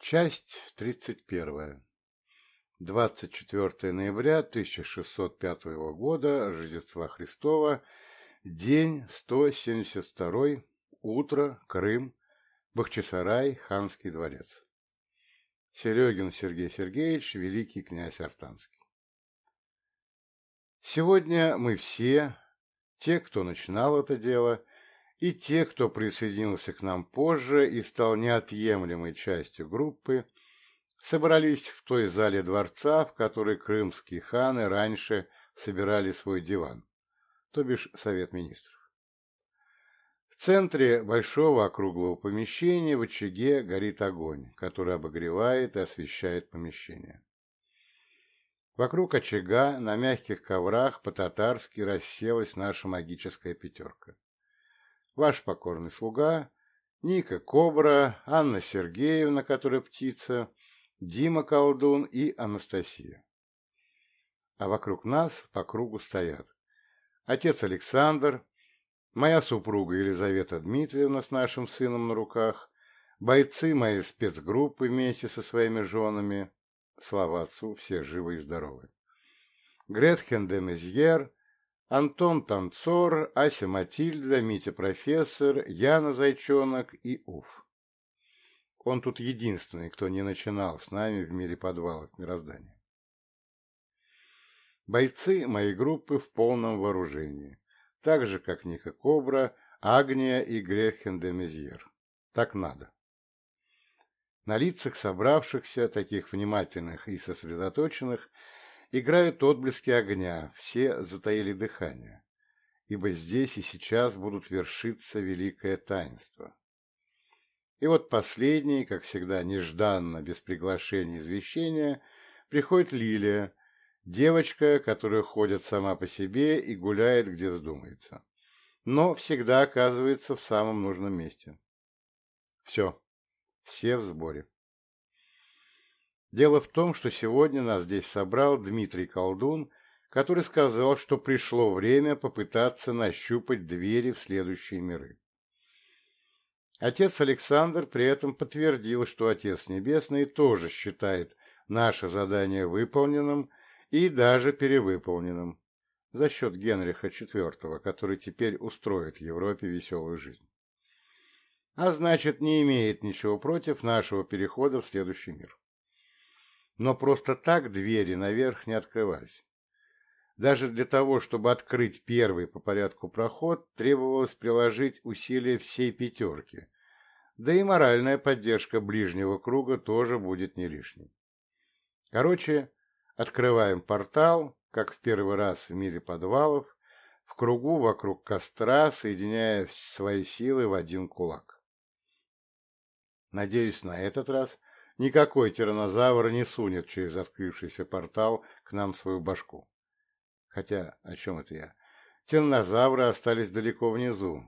Часть тридцать первая. 24 ноября 1605 года, Рождества Христова, день 172, утро, Крым, Бахчисарай, Ханский дворец. Серегин Сергей Сергеевич, великий князь Артанский. Сегодня мы все, те, кто начинал это дело, и те, кто присоединился к нам позже и стал неотъемлемой частью группы, собрались в той зале дворца, в которой крымские ханы раньше собирали свой диван, то бишь Совет Министров. В центре большого округлого помещения в очаге горит огонь, который обогревает и освещает помещение. Вокруг очага на мягких коврах по-татарски расселась наша магическая пятерка ваш покорный слуга, Ника Кобра, Анна Сергеевна, которая птица, Дима Колдун и Анастасия. А вокруг нас по кругу стоят отец Александр, моя супруга Елизавета Дмитриевна с нашим сыном на руках, бойцы моей спецгруппы вместе со своими женами, слава отцу, все живы и здоровы, Гретхен де Мезьер, Антон Танцор, Ася Матильда, Митя Профессор, Яна Зайчонок и Уф. Он тут единственный, кто не начинал с нами в мире подвалов мироздания. Бойцы моей группы в полном вооружении, так же, как Ника Кобра, Агния и Грехен де Мезьер. Так надо. На лицах собравшихся, таких внимательных и сосредоточенных, Играют отблески огня, все затаили дыхание, ибо здесь и сейчас будут вершиться великое таинство. И вот последний, как всегда, нежданно, без приглашения и извещения, приходит Лилия, девочка, которая ходит сама по себе и гуляет, где вздумается, но всегда оказывается в самом нужном месте. Все, все в сборе. Дело в том, что сегодня нас здесь собрал Дмитрий Колдун, который сказал, что пришло время попытаться нащупать двери в следующие миры. Отец Александр при этом подтвердил, что Отец Небесный тоже считает наше задание выполненным и даже перевыполненным за счет Генриха IV, который теперь устроит Европе веселую жизнь. А значит, не имеет ничего против нашего перехода в следующий мир но просто так двери наверх не открывались. Даже для того, чтобы открыть первый по порядку проход, требовалось приложить усилия всей пятерки, да и моральная поддержка ближнего круга тоже будет не лишней. Короче, открываем портал, как в первый раз в мире подвалов, в кругу вокруг костра, соединяя свои силы в один кулак. Надеюсь, на этот раз – Никакой тиранозавр не сунет через открывшийся портал к нам свою башку. Хотя, о чем это я? Тиранозавры остались далеко внизу.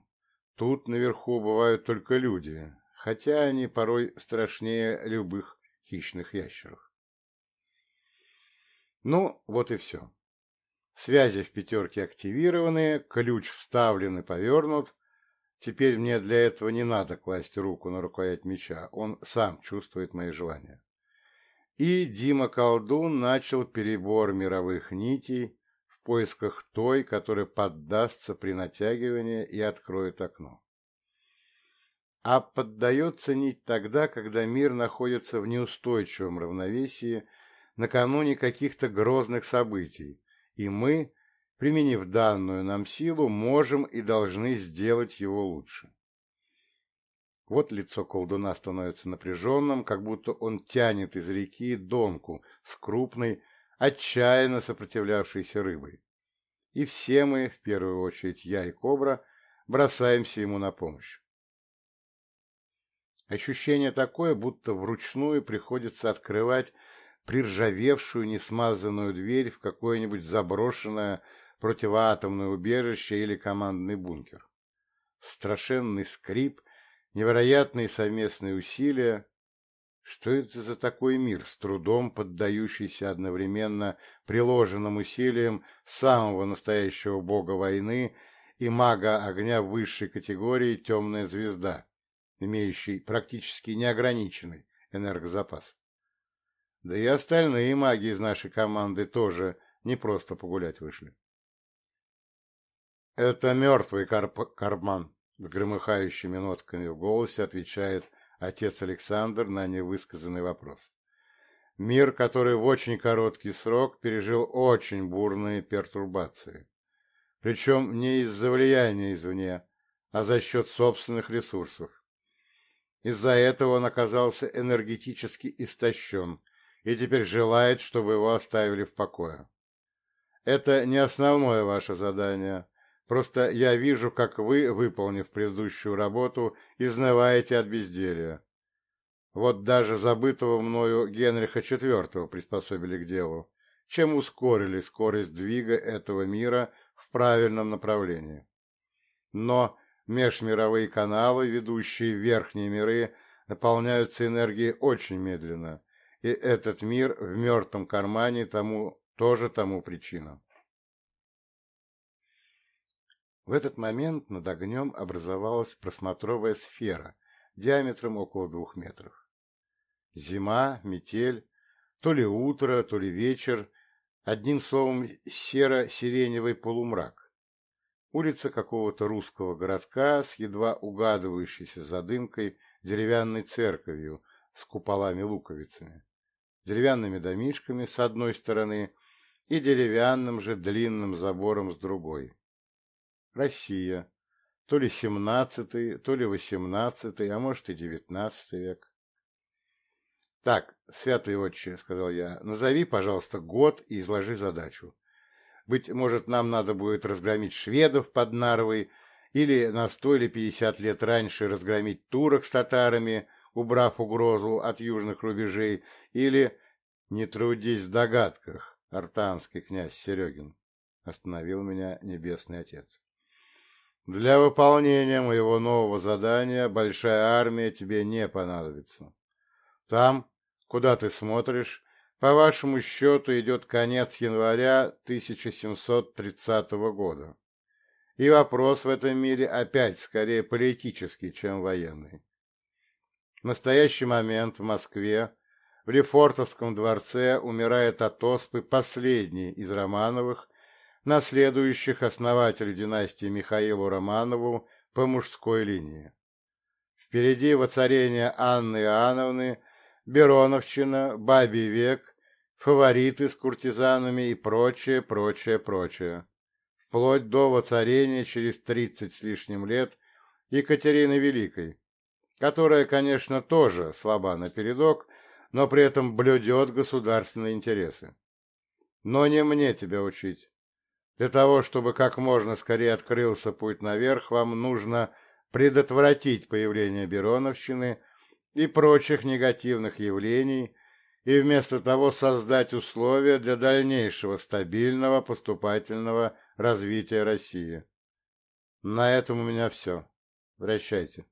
Тут наверху бывают только люди, хотя они порой страшнее любых хищных ящеров. Ну, вот и все. Связи в пятерке активированы, ключ вставлен и повернут, Теперь мне для этого не надо класть руку на рукоять меча, он сам чувствует мои желания. И Дима Колдун начал перебор мировых нитей в поисках той, которая поддастся при натягивании и откроет окно. А поддается нить тогда, когда мир находится в неустойчивом равновесии накануне каких-то грозных событий, и мы, применив данную нам силу, можем и должны сделать его лучше. Вот лицо колдуна становится напряженным, как будто он тянет из реки донку с крупной, отчаянно сопротивлявшейся рыбой. И все мы, в первую очередь я и Кобра, бросаемся ему на помощь. Ощущение такое, будто вручную приходится открывать приржавевшую, несмазанную дверь в какое-нибудь заброшенное противоатомное убежище или командный бункер. Страшенный скрип, невероятные совместные усилия. Что это за такой мир, с трудом поддающийся одновременно приложенным усилиям самого настоящего бога войны и мага огня высшей категории «Темная звезда», имеющий практически неограниченный энергозапас. Да и остальные маги из нашей команды тоже не просто погулять вышли. «Это мертвый карп карман», — с громыхающими нотками в голосе отвечает отец Александр на невысказанный вопрос. Мир, который в очень короткий срок пережил очень бурные пертурбации. Причем не из-за влияния извне, а за счет собственных ресурсов. Из-за этого он оказался энергетически истощен и теперь желает, чтобы его оставили в покое. Это не основное ваше задание. Просто я вижу, как вы, выполнив предыдущую работу, изнываете от безделия. Вот даже забытого мною Генриха IV приспособили к делу, чем ускорили скорость двига этого мира в правильном направлении. Но межмировые каналы, ведущие в верхние миры, наполняются энергией очень медленно, и этот мир в мертвом кармане тому тоже тому причина. В этот момент над огнем образовалась просмотровая сфера диаметром около двух метров. Зима, метель, то ли утро, то ли вечер, одним словом, серо-сиреневый полумрак. Улица какого-то русского городка с едва угадывающейся задымкой деревянной церковью с куполами-луковицами деревянными домишками с одной стороны и деревянным же длинным забором с другой. Россия. То ли семнадцатый, то ли восемнадцатый, а может и девятнадцатый век. «Так, святый отче», — сказал я, — «назови, пожалуйста, год и изложи задачу. Быть может, нам надо будет разгромить шведов под Нарвой или на сто или пятьдесят лет раньше разгромить турок с татарами, убрав угрозу от южных рубежей, или «Не трудись в догадках, артанский князь Серегин», — остановил меня небесный отец. «Для выполнения моего нового задания большая армия тебе не понадобится. Там, куда ты смотришь, по вашему счету идет конец января 1730 года. И вопрос в этом мире опять скорее политический, чем военный. В настоящий момент в Москве в Лефортовском дворце умирает от оспы последний из Романовых, наследующих основателю династии Михаилу Романову по мужской линии. Впереди воцарение Анны Иоанновны, Бероновщина, Бабий век, фавориты с куртизанами и прочее, прочее, прочее. Вплоть до воцарения через тридцать с лишним лет Екатерины Великой, которая, конечно, тоже слаба напередок, но при этом блюдет государственные интересы. Но не мне тебя учить. Для того, чтобы как можно скорее открылся путь наверх, вам нужно предотвратить появление Бероновщины и прочих негативных явлений и вместо того создать условия для дальнейшего стабильного поступательного развития России. На этом у меня все. Прощайте.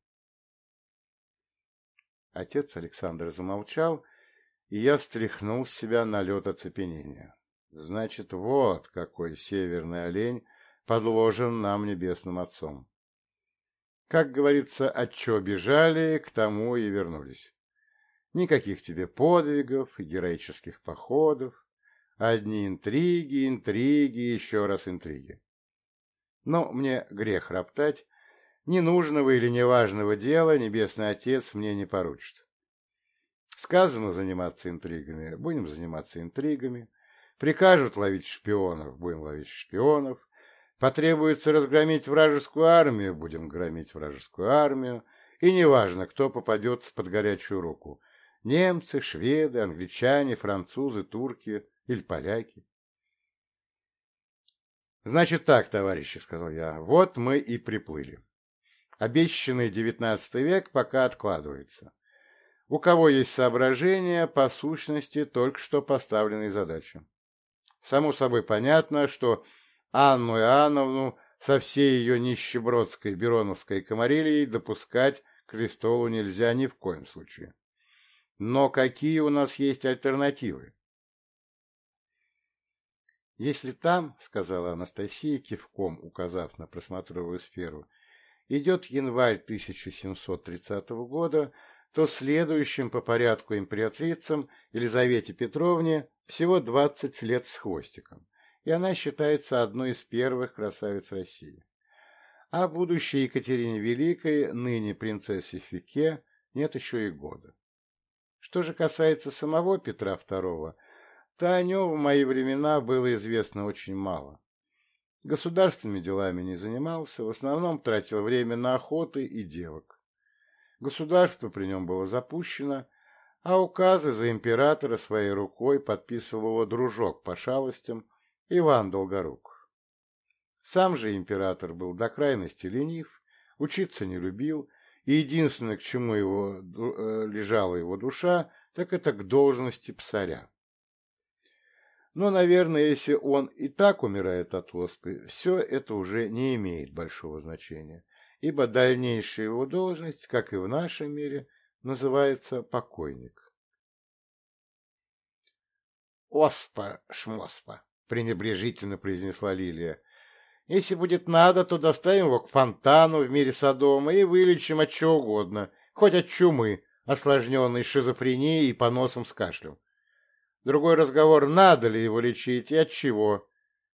Отец Александр замолчал, и я стряхнул с себя налет оцепенения. Значит, вот какой северный олень подложен нам небесным отцом. Как говорится, от чего бежали, к тому и вернулись. Никаких тебе подвигов и героических походов. Одни интриги, интриги, еще раз интриги. Но мне грех роптать. Ненужного или неважного дела Небесный Отец мне не поручит. Сказано заниматься интригами, будем заниматься интригами. Прикажут ловить шпионов, будем ловить шпионов. Потребуется разгромить вражескую армию, будем громить вражескую армию. И неважно, кто попадется под горячую руку. Немцы, шведы, англичане, французы, турки или поляки. «Значит так, товарищи», — сказал я, — «вот мы и приплыли. Обещанный девятнадцатый век пока откладывается. У кого есть соображения по сущности только что поставленной задачи? Само собой понятно, что Анну Иоанновну со всей ее нищебродской бероновской комарилией допускать к престолу нельзя ни в коем случае. Но какие у нас есть альтернативы? Если там, — сказала Анастасия, кивком указав на просмотровую сферу, — идет январь 1730 года, то следующим по порядку императрицам Елизавете Петровне всего 20 лет с хвостиком, и она считается одной из первых красавиц России. А будущей Екатерине Великой, ныне принцессе Фике, нет еще и года. Что же касается самого Петра II, то о нем в мои времена было известно очень мало. Государственными делами не занимался, в основном тратил время на охоты и девок. Государство при нем было запущено, а указы за императора своей рукой подписывал его дружок по шалостям Иван Долгоруков. Сам же император был до крайности ленив, учиться не любил, и единственное, к чему его э, лежала его душа, так это к должности псаря. Но, наверное, если он и так умирает от оспы, все это уже не имеет большого значения, ибо дальнейшая его должность, как и в нашем мире, называется покойник. «Оспа, шмоспа!» — пренебрежительно произнесла Лилия. «Если будет надо, то доставим его к фонтану в мире Содома и вылечим от чего угодно, хоть от чумы, осложненной шизофренией и поносом с кашлем. Другой разговор, надо ли его лечить и от чего.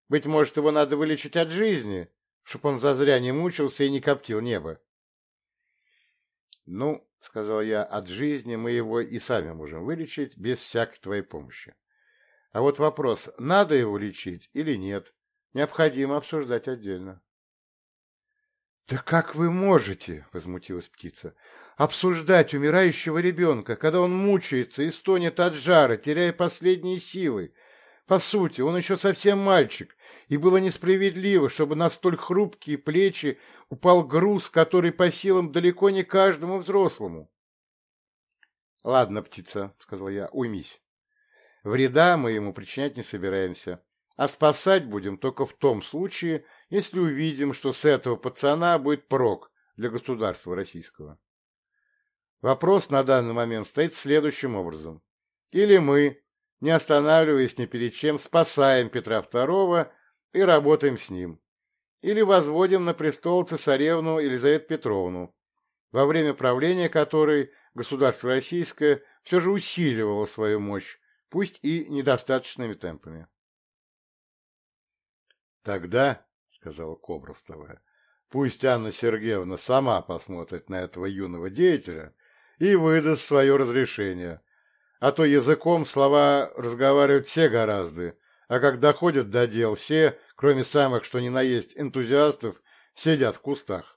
Быть может, его надо вылечить от жизни, чтоб он зазря не мучился и не коптил небо. «Ну, — сказал я, — от жизни мы его и сами можем вылечить без всякой твоей помощи. А вот вопрос, надо его лечить или нет, необходимо обсуждать отдельно». «Да как вы можете, — возмутилась птица, — обсуждать умирающего ребенка, когда он мучается и стонет от жара, теряя последние силы? По сути, он еще совсем мальчик, и было несправедливо, чтобы на столь хрупкие плечи упал груз, который по силам далеко не каждому взрослому. — Ладно, птица, — сказал я, — уймись. Вреда мы ему причинять не собираемся, а спасать будем только в том случае, если увидим, что с этого пацана будет прок для государства российского. Вопрос на данный момент стоит следующим образом. Или мы, не останавливаясь ни перед чем, спасаем Петра II и работаем с ним. Или возводим на престол цесаревну Елизавету Петровну, во время правления которой государство российское все же усиливало свою мощь, пусть и недостаточными темпами. Тогда сказала Кобра, вставая. Пусть Анна Сергеевна сама посмотрит на этого юного деятеля и выдаст свое разрешение. А то языком слова разговаривают все гораздо, а как доходят до дел, все, кроме самых, что ни на есть, энтузиастов, сидят в кустах.